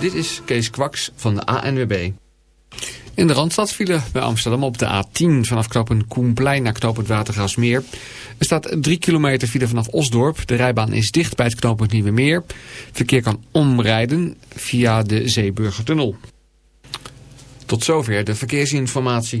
dit is Kees Kwaks van de ANWB. In de Randstad vielen bij Amsterdam op de A10 vanaf knooppunt Koenplein naar knooppunt Watergraafsmeer. Er staat 3 kilometer file vanaf Osdorp. De rijbaan is dicht bij het knooppunt Nieuwe Meer. Verkeer kan omrijden via de Zeeburgertunnel. Tot zover de verkeersinformatie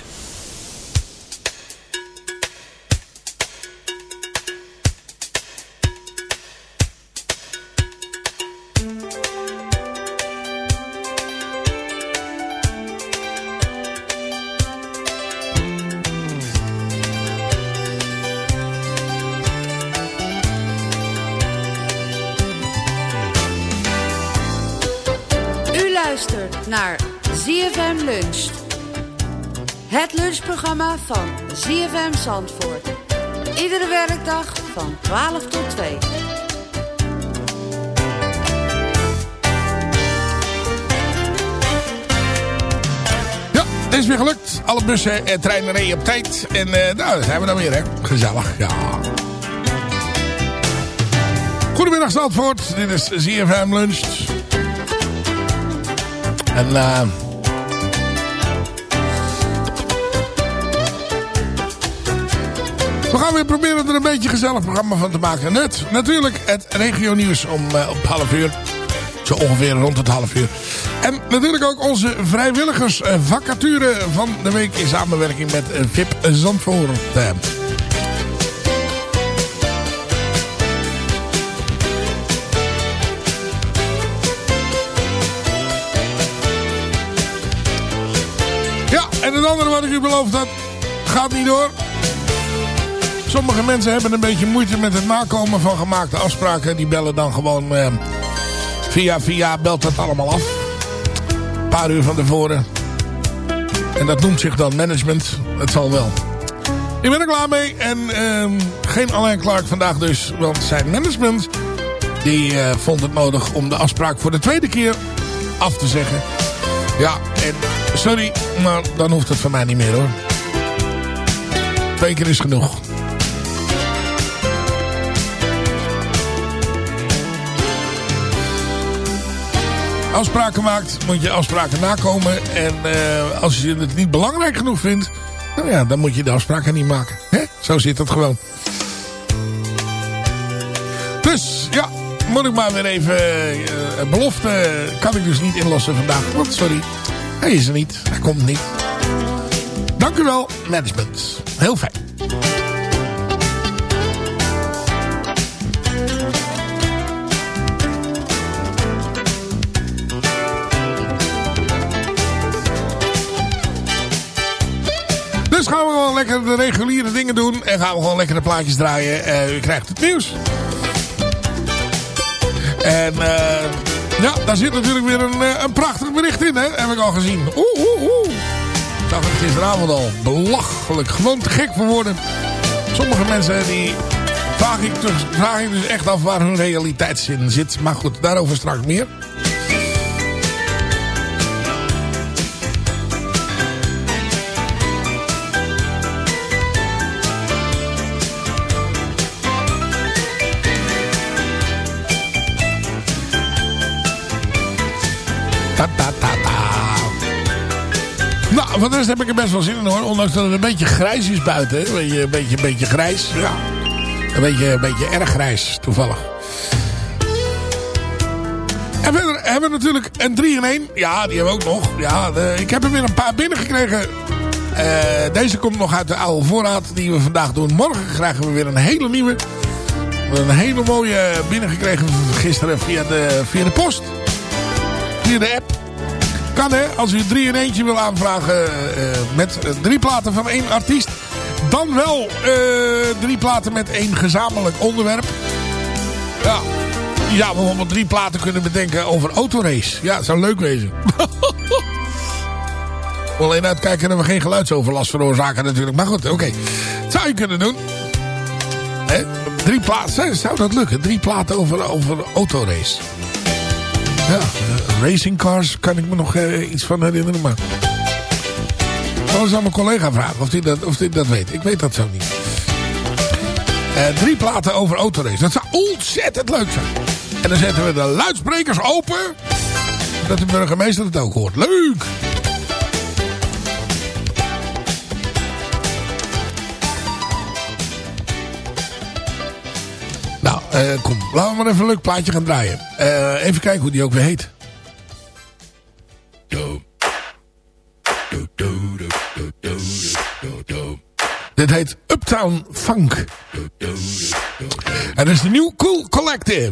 ZFM Lunch. Het lunchprogramma van ZFM Zandvoort. Iedere werkdag van 12 tot 2. Ja, het is weer gelukt. Alle bussen en treinen reden op tijd. En uh, nou, daar zijn we dan weer, hè. Gezellig, ja. Goedemiddag Zandvoort, dit is ZFM Lunch. En uh, we gaan weer proberen er een beetje gezellig programma van te maken. Net natuurlijk het regio nieuws om uh, op half uur. Zo ongeveer rond het half uur. En natuurlijk ook onze vrijwilligersvacature van de week in samenwerking met VIP Zandvoort. En het andere wat ik u beloofd had, gaat niet door. Sommige mensen hebben een beetje moeite met het nakomen van gemaakte afspraken. Die bellen dan gewoon eh, via via belt dat allemaal af. Een paar uur van tevoren. En dat noemt zich dan management. Het zal wel. Ik ben er klaar mee. En uh, geen Alain Clark vandaag dus. Want zijn management die uh, vond het nodig om de afspraak voor de tweede keer af te zeggen. Ja, en sorry, maar dan hoeft het van mij niet meer hoor. Twee keer is genoeg. Afspraken maakt, moet je afspraken nakomen. En uh, als je het niet belangrijk genoeg vindt, nou ja, dan moet je de afspraken niet maken. Hè? Zo zit het gewoon. Dus ja, moet ik maar weer even... Uh, belofte kan ik dus niet inlossen vandaag. Want sorry, hij is er niet. Hij komt niet. Dank u wel, management. Heel fijn. Lekker de reguliere dingen doen. En gaan we gewoon lekker de plaatjes draaien. Uh, u krijgt het nieuws. En uh, ja, daar zit natuurlijk weer een, uh, een prachtig bericht in, hè? Heb ik al gezien. Oeh, oeh, oeh. Zag het gisteravond al. Belachelijk. Gewoon te gek voor. Sommige mensen die vraag ik, dus, dus echt af waar hun realiteitszin zit. Maar goed, daarover straks meer. Voor de rest heb ik er best wel zin in hoor. Ondanks dat het een beetje grijs is buiten. Een beetje, een beetje, een beetje grijs. Ja. Een beetje, een beetje erg grijs, toevallig. En verder hebben we natuurlijk een 3 in 1. Ja, die hebben we ook nog. Ja, de, ik heb er weer een paar binnengekregen. Uh, deze komt nog uit de oude voorraad die we vandaag doen. Morgen krijgen we weer een hele nieuwe. Een hele mooie binnengekregen gisteren via de, via de post. Via de app. Kan hè, als u drie in eentje wil aanvragen uh, met drie platen van één artiest. Dan wel drie platen met één gezamenlijk onderwerp. Ja, je zou bijvoorbeeld drie platen kunnen bedenken over autorace. Ja, zou leuk wezen. Alleen uitkijken dat we geen geluidsoverlast veroorzaken natuurlijk. Maar goed, oké. Zou je kunnen doen. Drie platen, zou dat lukken? Drie platen over, over autorace. Ja, racing cars kan ik me nog uh, iets van herinneren. Maar ik zal eens aan mijn collega vragen of hij dat, of dat weet. Ik weet dat zo niet. Uh, drie platen over autorace. Dat zou ontzettend leuk zijn. En dan zetten we de luidsprekers open. Dat de burgemeester het ook hoort. Leuk! Uh, kom. Laten we maar even een leuk plaatje gaan draaien. Uh, even kijken hoe die ook weer heet. Dit heet Uptown Funk. En dat is de New Cool Collective.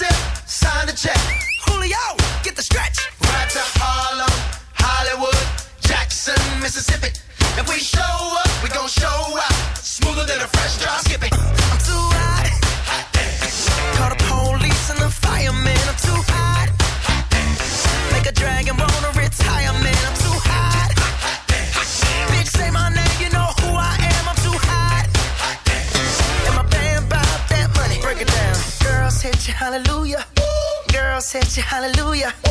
Sip, sign the check. Julio, get the stretch. Right to Harlem, Hollywood, Jackson, Mississippi. If we show up, we gon' show out. Smoother than a fresh drop. Skip it. Hallelujah.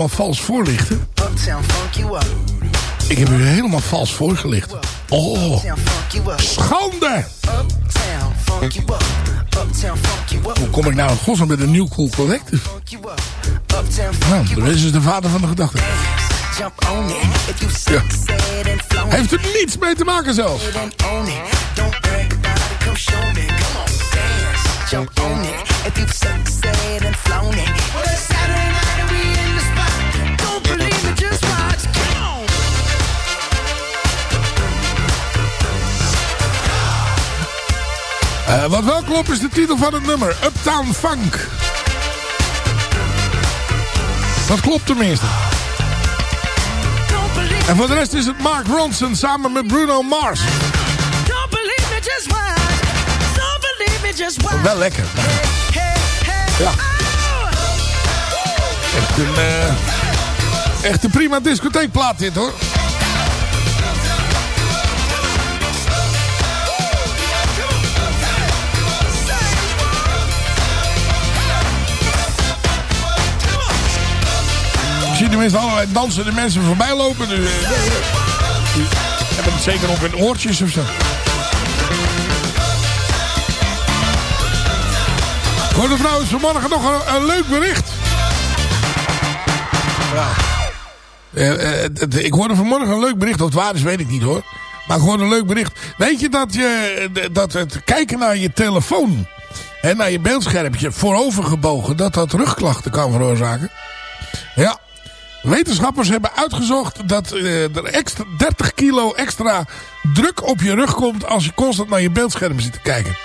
Helemaal vals voorlichten? Ik heb u helemaal vals voorgelicht. Oh, schande! Hoe kom ik nou in met een New Cool Collective? Nou, de is de vader van de gedachte. Ja. Heeft er niets mee te maken zelfs. Eh, wat wel klopt is de titel van het nummer. Uptown Funk. Dat klopt tenminste. En voor de rest is het Mark Ronson samen met Bruno Mars. Don't believe me, just watch. Don't believe me, just watch. Wel lekker. Hey, hey, Ja. Echt een, eh, echt een prima discotheekplaat dit hoor. Zie tenminste allerlei dansende mensen voorbij lopen. Dus, eh, hebben het zeker op hun oortjes of zo. Hoorde trouwens vanmorgen nog een, leuk bericht. Ja. Eh, eh, ik hoorde vanmorgen een leuk bericht. Of het waar is, weet ik niet hoor. Maar hoorde een leuk bericht. Weet je dat, je, dat het kijken naar je telefoon... en naar je beeldschermpje voorovergebogen... dat dat rugklachten kan veroorzaken? Ja. Wetenschappers hebben uitgezocht dat eh, er extra 30 kilo extra druk op je rug komt... als je constant naar je beeldscherm zit te kijken.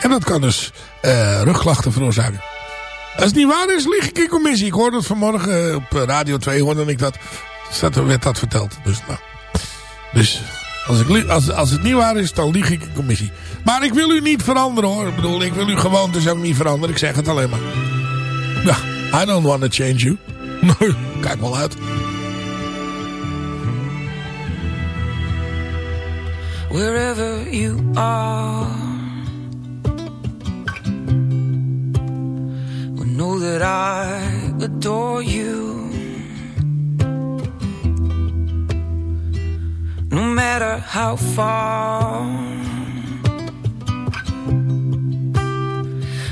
En dat kan dus eh, rugklachten veroorzaken. Als het niet waar is, lieg ik in commissie. Ik hoorde het vanmorgen eh, op Radio 2, hoorde ik dat. Dus dat werd dat verteld. Dus, nou. dus als, ik, als, als het niet waar is, dan lieg ik in commissie. Maar ik wil u niet veranderen hoor. Ik bedoel, ik wil u gewoon dus ook niet veranderen. Ik zeg het alleen maar. Ja, I don't want to change you. Nee, kijk wel uit. wherever you are. Well, know that I adore you. No matter how far.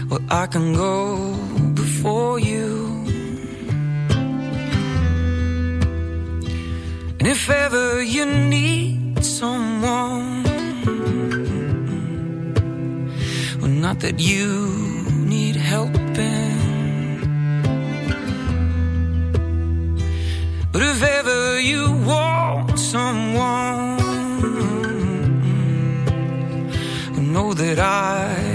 Well, I can go before you. And if ever you need someone, well, not that you need helping, but if ever you want someone, well, know that I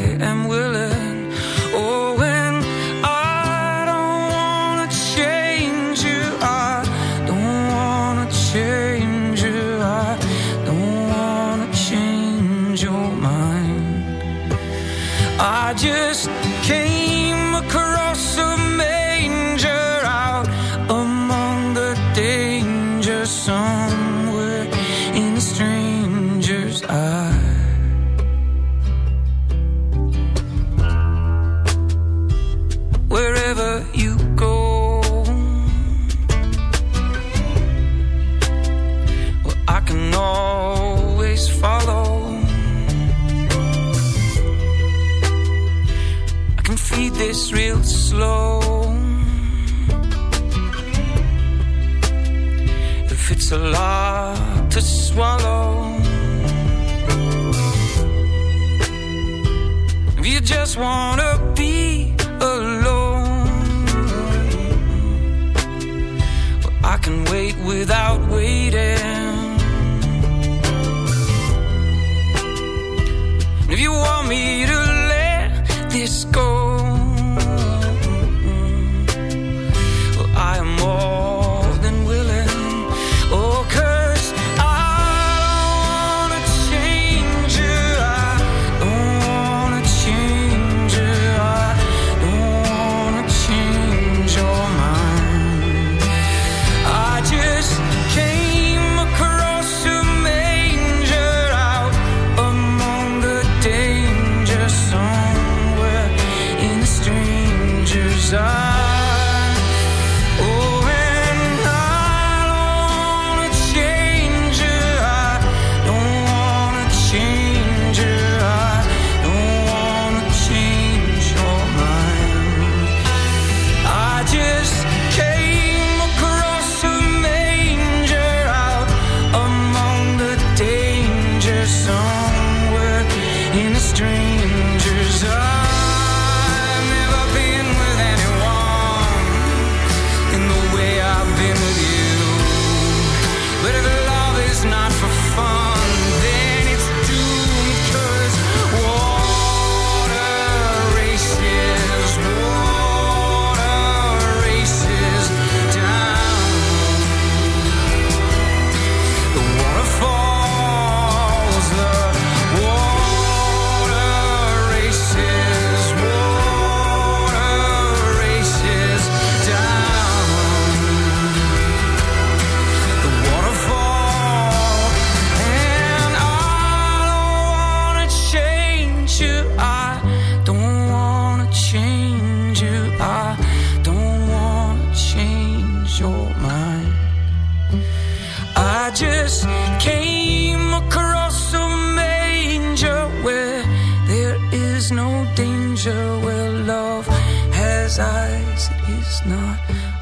is no danger, where love has eyes, it is not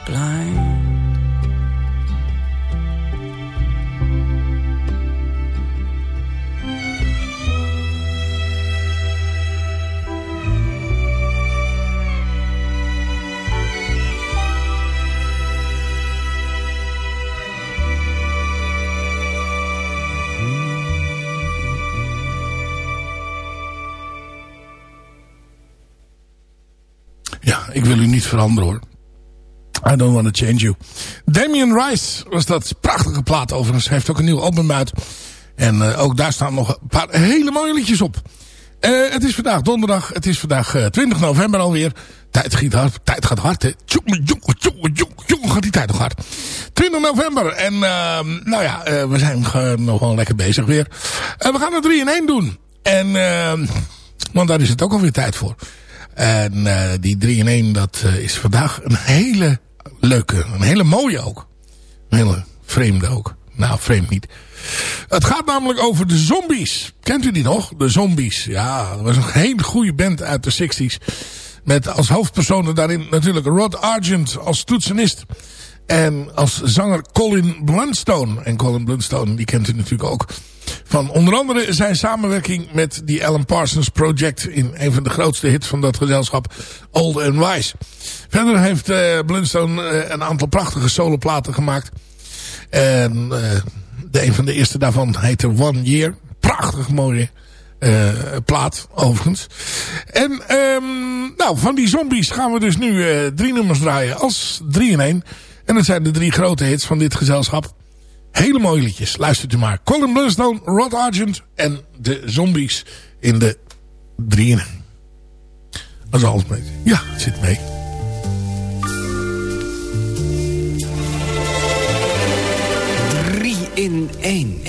blind. Veranderen hoor. I don't want to change you. Damien Rice was dat prachtige plaat overigens. Hij heeft ook een nieuw album uit. En uh, ook daar staan nog een paar hele mooie liedjes op. Uh, het is vandaag donderdag. Het is vandaag uh, 20 november alweer. Tijd gaat hard. Tijd gaat hard. Jongen, gaat die tijd nog hard. 20 november. En nou ja, we zijn nog wel lekker bezig weer. we gaan er 3 in 1 doen. En, want daar is het ook alweer tijd voor. En uh, die 3 in 1, dat uh, is vandaag een hele leuke, een hele mooie ook. Een hele vreemde ook. Nou, vreemd niet. Het gaat namelijk over de Zombies. Kent u die nog? De Zombies. Ja, dat was een hele goede band uit de 60s. Met als hoofdpersonen daarin natuurlijk Rod Argent als toetsenist. En als zanger Colin Blunstone. En Colin Blunstone, die kent u natuurlijk ook van onder andere zijn samenwerking met die Alan Parsons Project... in een van de grootste hits van dat gezelschap, Old and Wise. Verder heeft uh, Blunstone uh, een aantal prachtige soloplaten gemaakt. En uh, de, een van de eerste daarvan heette One Year. Prachtig mooie plaat, overigens. En um, nou, van die zombies gaan we dus nu drie nummers draaien als drie in één. En dat zijn de drie grote hits van dit gezelschap. Hele mooie liedjes. Luistert u maar. Colin Blunstone, Rod Argent en de zombies in de 3 in 1. Dat is alles mee. Ja, het zit mee. Drie in één.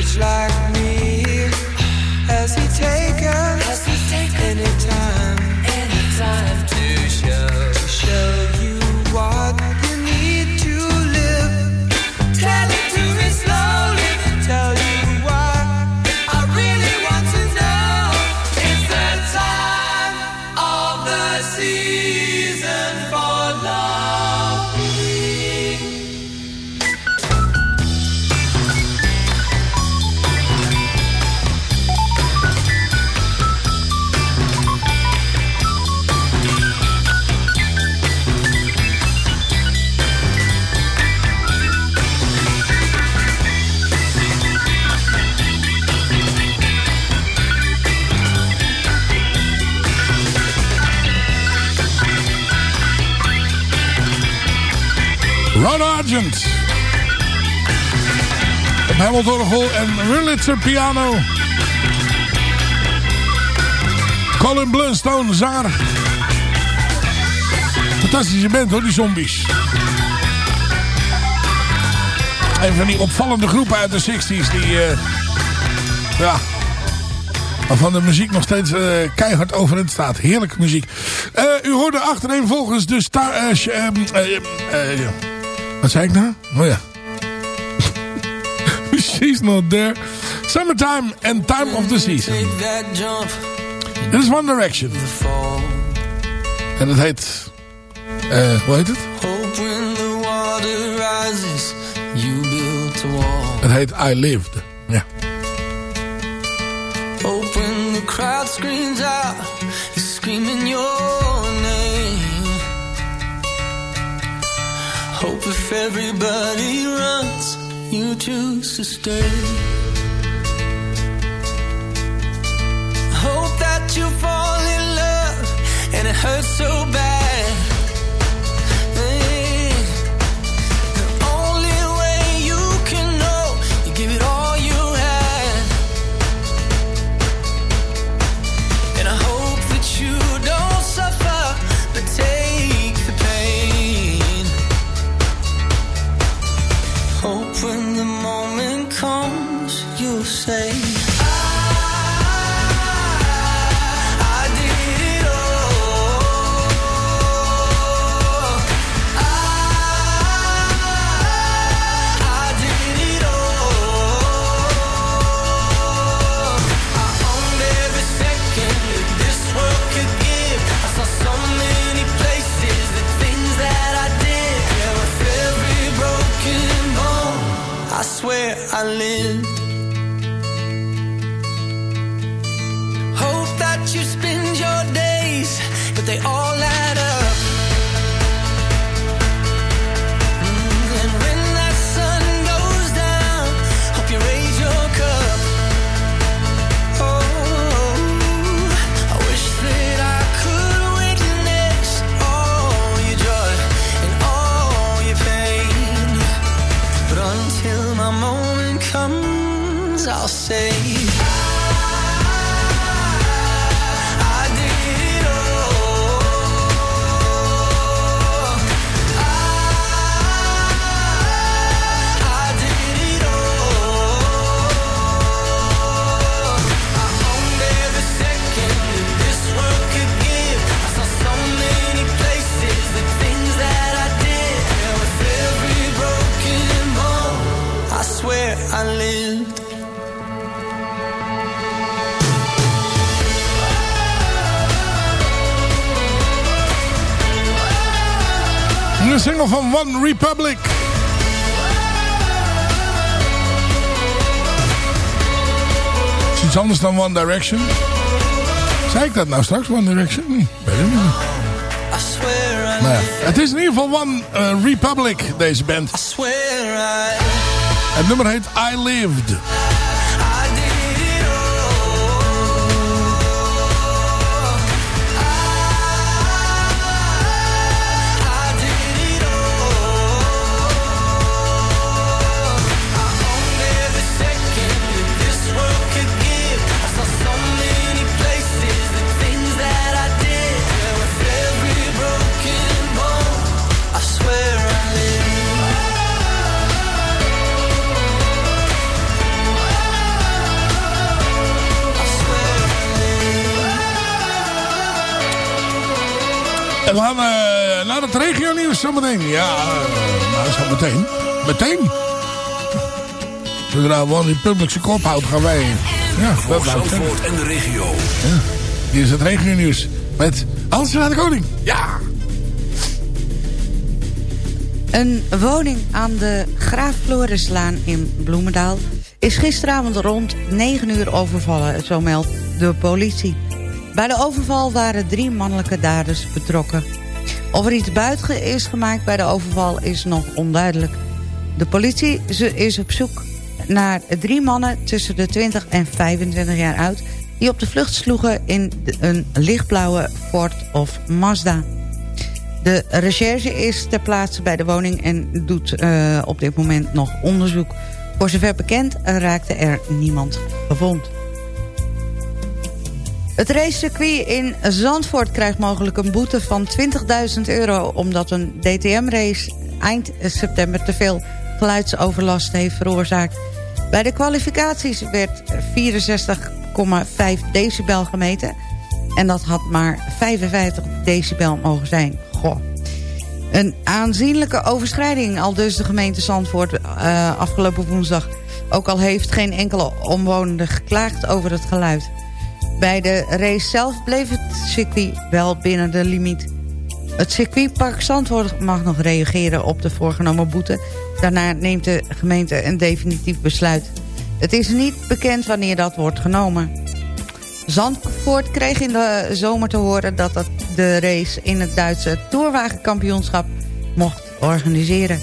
Rich like me? Has Op Hamilton en Wurlitzer piano. Colin Blunstone, zanger. Fantastische band hoor, die zombies. Een van die opvallende groepen uit de 60s die... eh, ja, waarvan de muziek nog steeds eh, keihard overeind staat. Heerlijke muziek. Eh, u hoorde achtereenvolgens eh, sh- ehm, eh, eh. Wat zei ik nou? Oh ja. She's not there. Summertime and Time of the Season. Dit is One Direction. En het heet... eh, hoe heet het? Het heet I Lived. Ja. The crowd screams out, screaming your name. Hope if everybody runs, you choose to stay. Hope that you fall in love and it hurts so bad. Van One Republic. Is iets anders dan One Direction. Zei ik dat nou straks, One Direction? Hm, weet ik niet. Maar ja, het is in ieder geval One eh, Republic, deze band. I swear I Het nummer heet I Lived. We gaan eh, naar het regio nieuws zometeen. Ja, uh, nou zo meteen. Meteen. Zodra One Republic zijn kop houdt, gaan wij... Ja, Voor. Zandvoort en de regio. Hier is het regio nieuws. Met Hans van de Koning. Ja. Een woning aan de Graaf Florislaan in Bloemendaal... is gisteravond rond 9 uur overvallen, zo meldt de politie. Bij de overval waren drie mannelijke daders betrokken. Of er iets buiten is gemaakt bij de overval is nog onduidelijk. De politie is op zoek naar drie mannen tussen de 20 en 25 jaar oud... die op de vlucht sloegen in een lichtblauwe Ford of Mazda. De recherche is ter plaatse bij de woning en doet eh, op dit moment nog onderzoek. Voor zover bekend raakte er niemand gewond. Het racecircuit in Zandvoort krijgt mogelijk een boete van 20.000 euro... omdat een DTM-race eind september te veel geluidsoverlast heeft veroorzaakt. Bij de kwalificaties werd 64,5 decibel gemeten... en dat had maar 55 decibel mogen zijn. Goh. Een aanzienlijke overschrijding, al dus de gemeente Zandvoort uh, afgelopen woensdag. Ook al heeft geen enkele omwonende geklaagd over het geluid. Bij de race zelf bleef het circuit wel binnen de limiet. Het circuitpark Zandvoort mag nog reageren op de voorgenomen boete. Daarna neemt de gemeente een definitief besluit. Het is niet bekend wanneer dat wordt genomen. Zandvoort kreeg in de zomer te horen dat het de race in het Duitse Tourwagenkampioenschap mocht organiseren.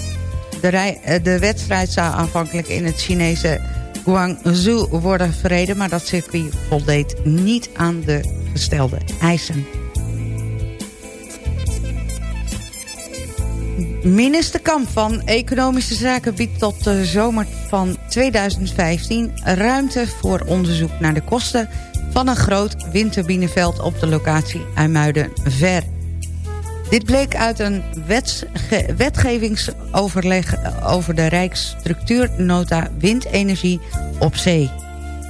De, eh, de wedstrijd zou aanvankelijk in het Chinese Guangzhou worden verreden... maar dat circuit voldeed niet aan de gestelde eisen. Minister Kamp van Economische Zaken biedt tot de zomer van 2015 ruimte voor onderzoek naar de kosten van een groot windturbineveld op de locatie IJmuiden-Ver. Dit bleek uit een wetgevingsoverleg over de Rijksstructuurnota Windenergie op zee.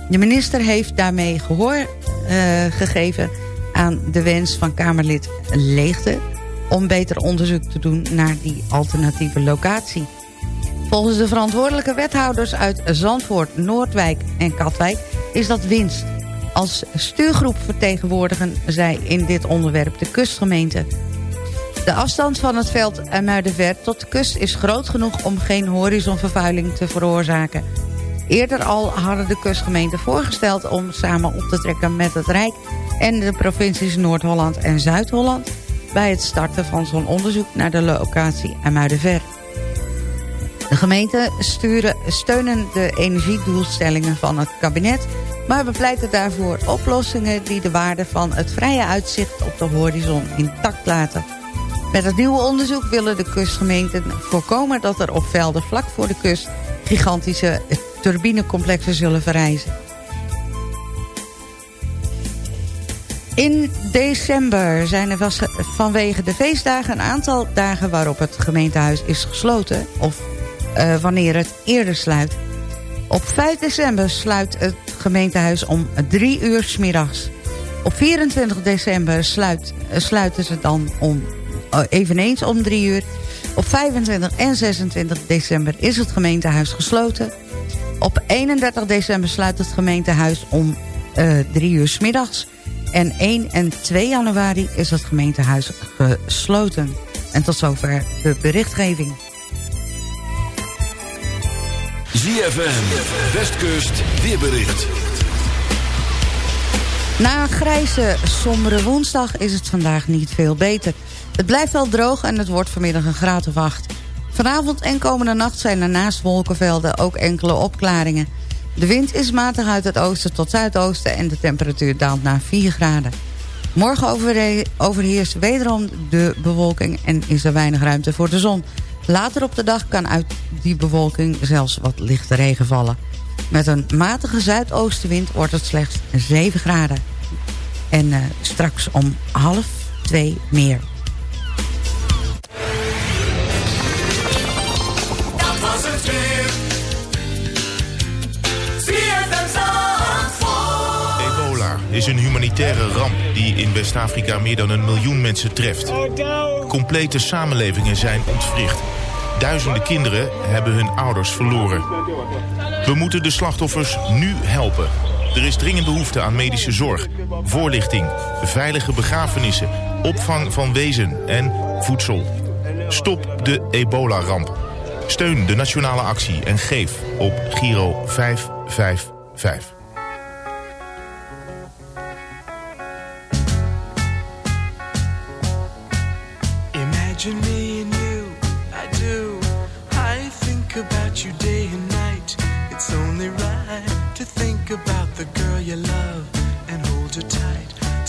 De minister heeft daarmee gehoor uh, gegeven aan de wens van Kamerlid Leegte... om beter onderzoek te doen naar die alternatieve locatie. Volgens de verantwoordelijke wethouders uit Zandvoort, Noordwijk en Katwijk is dat winst. Als stuurgroep vertegenwoordigen zij in dit onderwerp de kustgemeente. De afstand van het veld Muidenver tot de kust is groot genoeg om geen horizonvervuiling te veroorzaken. Eerder al hadden de kustgemeenten voorgesteld om samen op te trekken met het Rijk en de provincies Noord-Holland en Zuid-Holland bij het starten van zo'n onderzoek naar de locatie Muidenver. De gemeenten sturen, steunen de energiedoelstellingen van het kabinet... maar bepleiten daarvoor oplossingen die de waarde van het vrije uitzicht op de horizon intact laten. Met het nieuwe onderzoek willen de kustgemeenten voorkomen dat er op velden vlak voor de kust gigantische turbinecomplexen zullen verrijzen. In december zijn er vanwege de feestdagen een aantal dagen waarop het gemeentehuis is gesloten... of uh, wanneer het eerder sluit. Op 5 december sluit het gemeentehuis om 3 uur s middags. Op 24 december sluit, uh, sluiten ze dan om, eveneens om 3 uur. Op 25 en 26 december is het gemeentehuis gesloten. Op 31 december sluit het gemeentehuis om 3 uur s middags. En 1 en 2 januari is het gemeentehuis gesloten. En tot zover de berichtgeving. ZFM, Westkust, weerbericht. Na een grijze, sombere woensdag is het vandaag niet veel beter. Het blijft wel droog en het wordt vanmiddag een graad of 8. Vanavond en komende nacht zijn er naast wolkenvelden ook enkele opklaringen. De wind is matig uit het oosten tot zuidoosten en de temperatuur daalt naar 4 graden. Morgen overheerst wederom de bewolking en is er weinig ruimte voor de zon. Later op de dag kan uit die bewolking zelfs wat lichte regen vallen. Met een matige zuidoostenwind wordt het slechts 7 graden. En uh, straks om half twee meer. Dat was het weer. Ebola is een humanitaire ramp die in West-Afrika meer dan een miljoen mensen treft. Complete samenlevingen zijn ontwricht. Duizenden kinderen hebben hun ouders verloren. We moeten de slachtoffers nu helpen. Er is dringend behoefte aan medische zorg, voorlichting, veilige begrafenissen, opvang van wezen en voedsel. Stop de ebola-ramp. Steun de nationale actie en geef op Giro 555.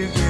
Together.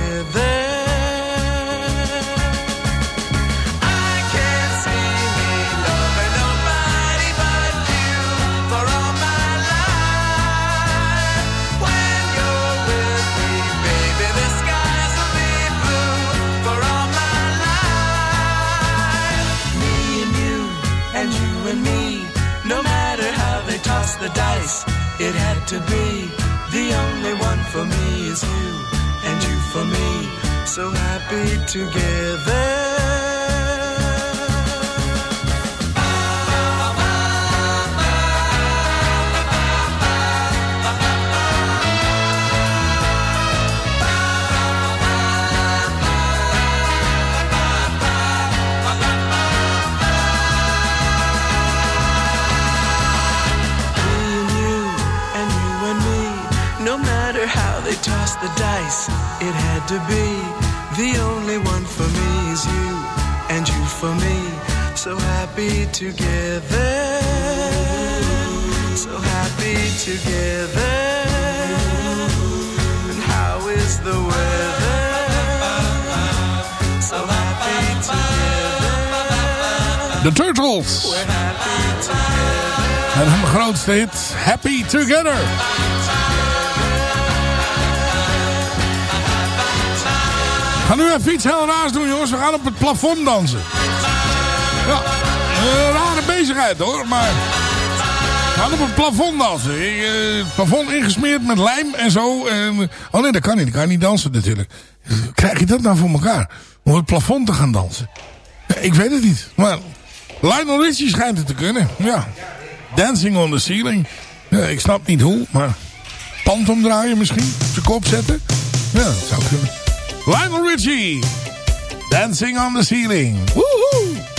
Together. De Turtles. En hun grootste hit, Happy Together. Ga nu even iets heel raars doen, jongens. We gaan op het plafond dansen. Ja, een rare bezigheid hoor, maar... We gaan op het plafond dansen. Ik, eh, het plafond ingesmeerd met lijm en zo. En, oh nee, dat kan niet. Dat kan niet dansen natuurlijk. Krijg je dat nou voor elkaar? Om op het plafond te gaan dansen? Ik weet het niet. Maar Lionel Richie schijnt het te kunnen. Ja. Dancing on the ceiling. Ja, ik snap niet hoe, maar... Pand omdraaien misschien? Zijn kop zetten? Ja, dat zou kunnen. Lionel Richie. Dancing on the ceiling. Woehoe!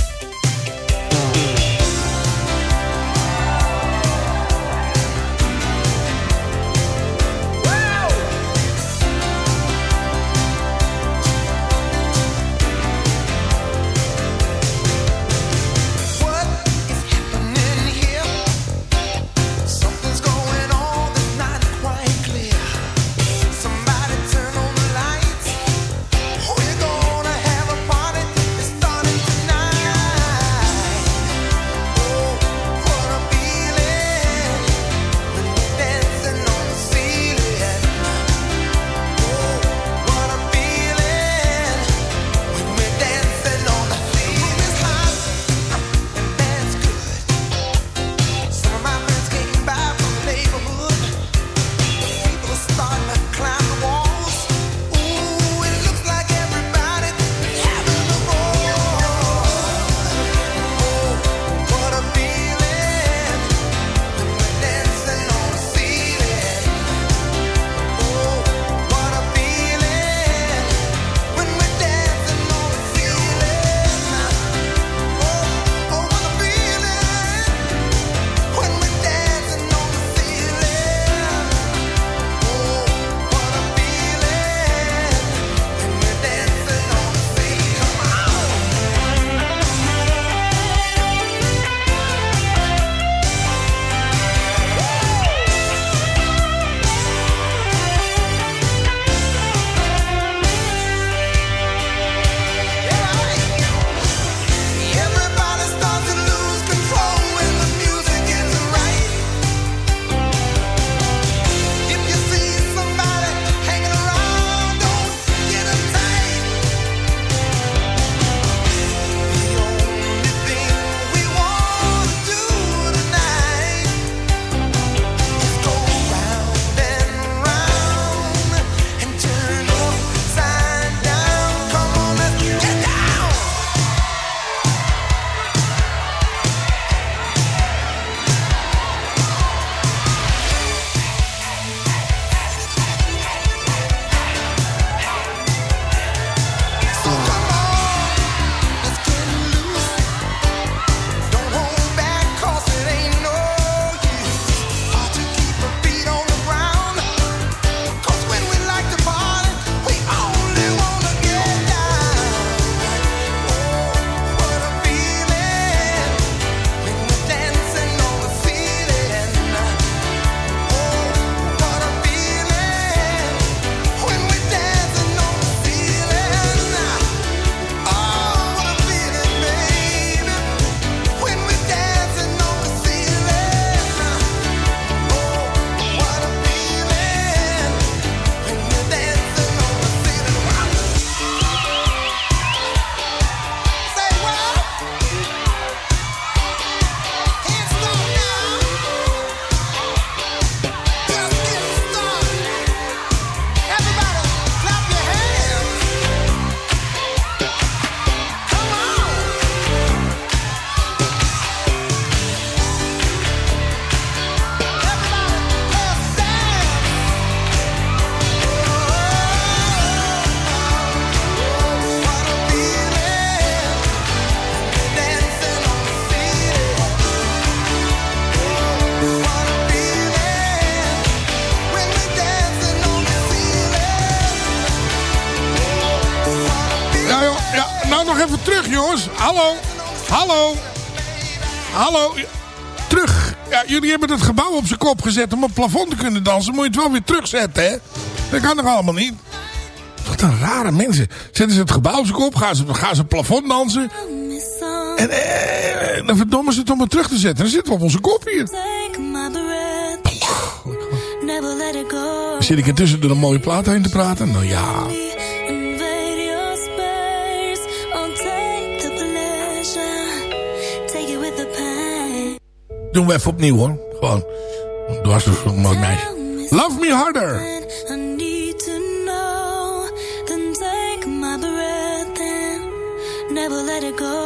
Hallo, hallo, hallo. Terug. Ja, jullie hebben het gebouw op zijn kop gezet om op het plafond te kunnen dansen. Moet je het wel weer terugzetten, hè? Dat kan nog allemaal niet. Wat een rare mensen. Zetten ze het gebouw op zijn kop, gaan ze, gaan ze het plafond dansen. En eh, dan verdommen ze het om het terug te zetten. Dan zitten we op onze kop hier. Dan zit ik intussen door een mooie plaat heen te praten. Nou ja... doen we even opnieuw hoor. Gewoon. Dat was dus een mooi meisje. Love me harder. Never let it go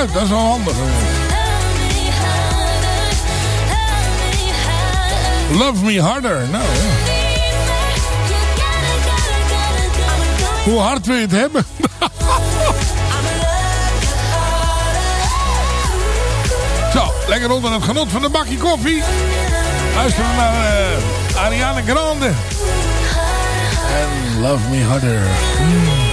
uit. Dat is wel handig. Love Me Harder. Nou. Hoe hard wil je het hebben? Zo, lekker onder het genot van de bakje koffie. Luisteren naar uh, eh, Ariana Grande. Love Me Harder. Hmm.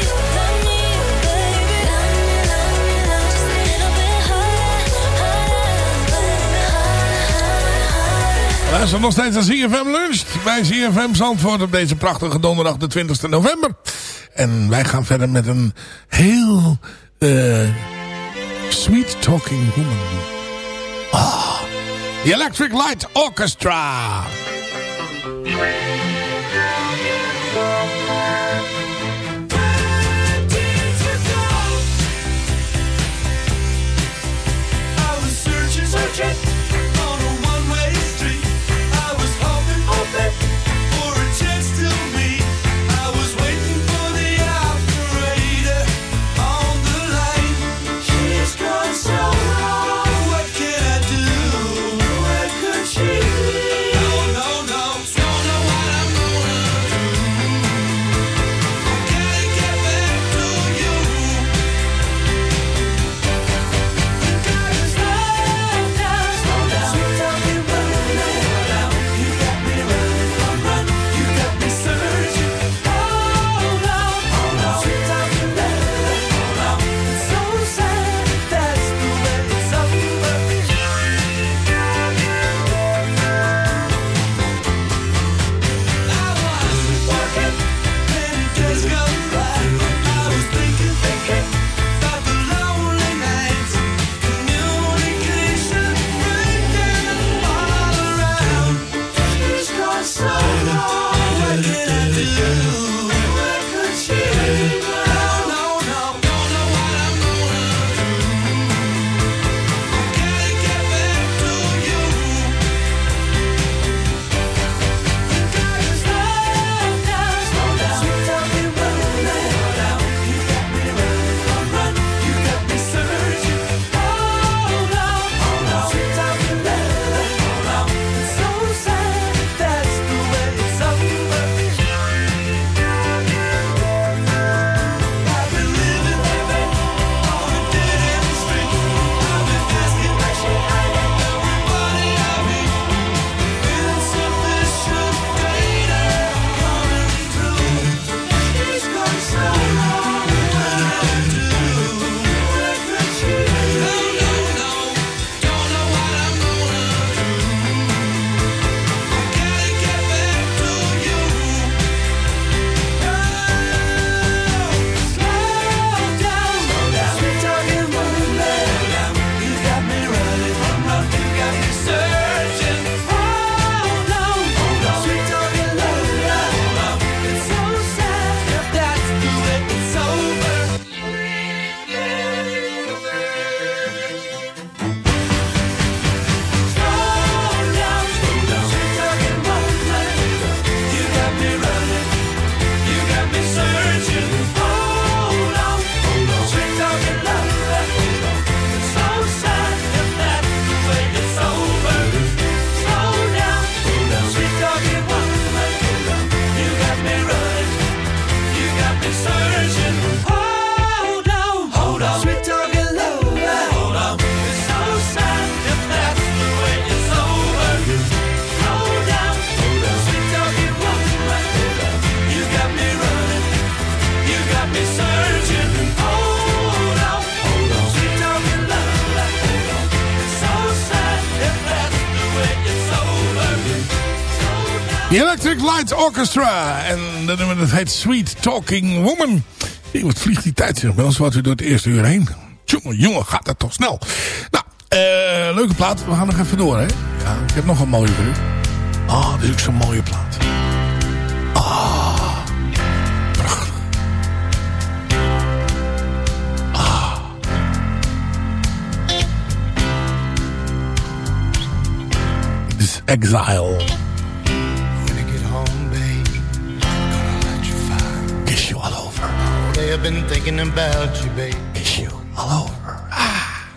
Wij zijn nog steeds aan ZFM Lunch bij ZFM Zandvoort op deze prachtige donderdag de 20 november. En wij gaan verder met een heel uh, sweet talking woman. Ah, the Electric Light Orchestra. Searching, searching The Electric Light Orchestra. En dat nummer dat heet Sweet Talking Woman. Hey, wat vliegt die tijd zeg. Bij ons wat u door het eerste uur heen. Jongen, jongen, gaat dat toch snel. Nou, eh, leuke plaat. We gaan nog even door, hè. Ja, ik heb nog een mooie voor. Ah, dit is ook zo'n mooie plaat. Ah, prachtig. Ah. Dit is Exile. I've been thinking about you, babe. Kiss you all over. Ah.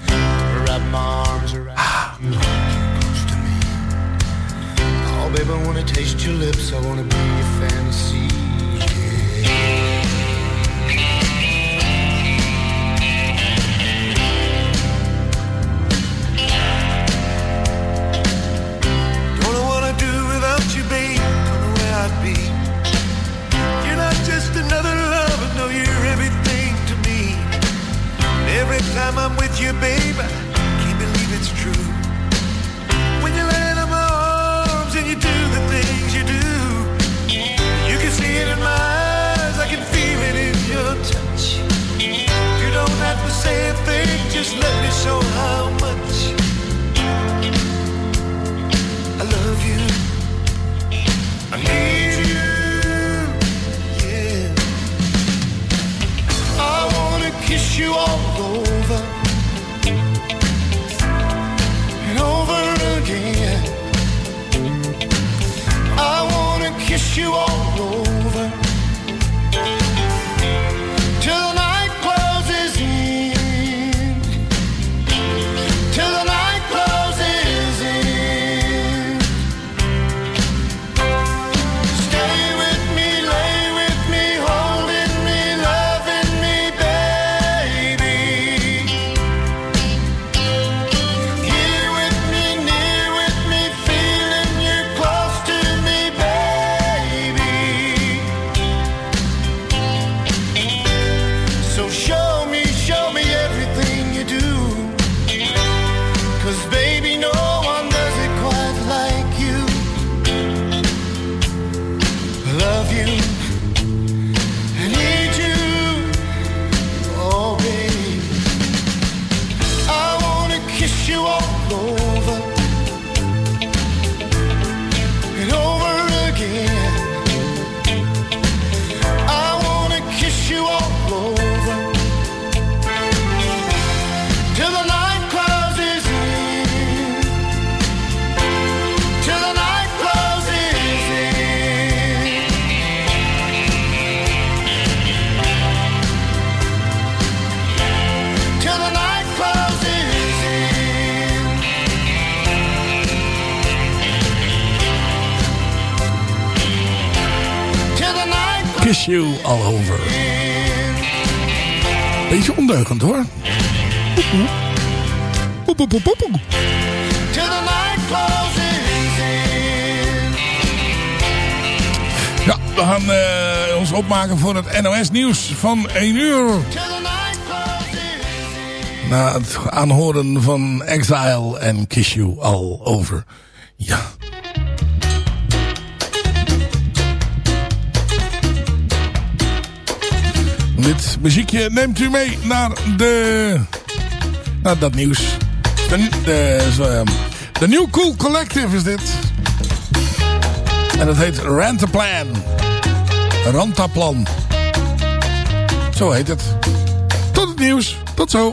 Wrap my arms around you, hold you close to me. Oh, babe, I wanna taste your lips. I wanna be your fantasy. Time I'm with you, babe, I can't believe it's true. When you land in my arms and you do the things you do, you can see it in my eyes, I can feel it in your touch. You don't have to say a thing, just let me show how much I love you. I need you. Yeah. I wanna kiss you all wanna kiss you all ondeugend hoor. Poep, poep, poep, poep. Ja, we gaan eh, ons opmaken voor het NOS nieuws van 1 uur. Na het aanhoren van Exile en Kiss You All Over. Ja. Dit muziekje neemt u mee naar de... naar dat nieuws. De, de, ehm, de New Cool Collective is dit. En dat heet Rantaplan. Rantaplan. Zo heet het. Tot het nieuws. Tot zo.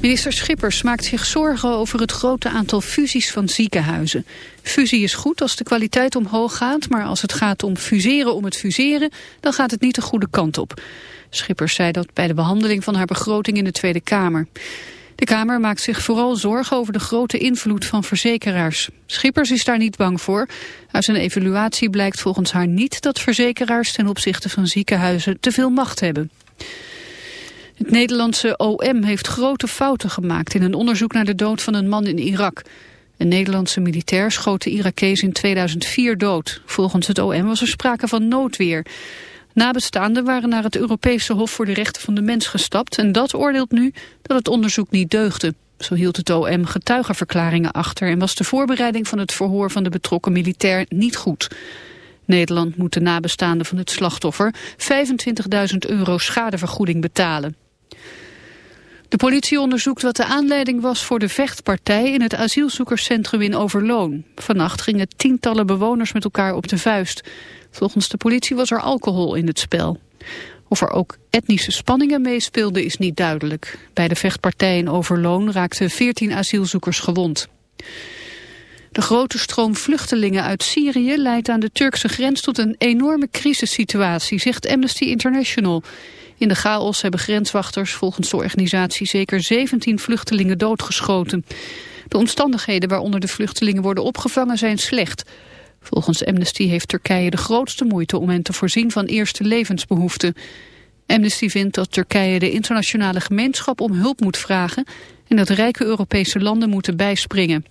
Minister Schippers maakt zich zorgen over het grote aantal fusies van ziekenhuizen. Fusie is goed als de kwaliteit omhoog gaat, maar als het gaat om fuseren om het fuseren, dan gaat het niet de goede kant op. Schippers zei dat bij de behandeling van haar begroting in de Tweede Kamer. De Kamer maakt zich vooral zorgen over de grote invloed van verzekeraars. Schippers is daar niet bang voor. Uit zijn evaluatie blijkt volgens haar niet dat verzekeraars ten opzichte van ziekenhuizen te veel macht hebben. Het Nederlandse OM heeft grote fouten gemaakt in een onderzoek naar de dood van een man in Irak. Een Nederlandse militair schoot de Irakees in 2004 dood. Volgens het OM was er sprake van noodweer. Nabestaanden waren naar het Europese Hof voor de Rechten van de Mens gestapt... en dat oordeelt nu dat het onderzoek niet deugde. Zo hield het OM getuigenverklaringen achter... en was de voorbereiding van het verhoor van de betrokken militair niet goed. Nederland moet de nabestaanden van het slachtoffer 25.000 euro schadevergoeding betalen. De politie onderzoekt wat de aanleiding was voor de vechtpartij in het asielzoekerscentrum in Overloon. Vannacht gingen tientallen bewoners met elkaar op de vuist. Volgens de politie was er alcohol in het spel. Of er ook etnische spanningen meespeelden is niet duidelijk. Bij de vechtpartij in Overloon raakten 14 asielzoekers gewond. De grote stroom vluchtelingen uit Syrië leidt aan de Turkse grens tot een enorme crisissituatie, zegt Amnesty International. In de chaos hebben grenswachters volgens de organisatie zeker 17 vluchtelingen doodgeschoten. De omstandigheden waaronder de vluchtelingen worden opgevangen zijn slecht. Volgens Amnesty heeft Turkije de grootste moeite om hen te voorzien van eerste levensbehoeften. Amnesty vindt dat Turkije de internationale gemeenschap om hulp moet vragen en dat rijke Europese landen moeten bijspringen.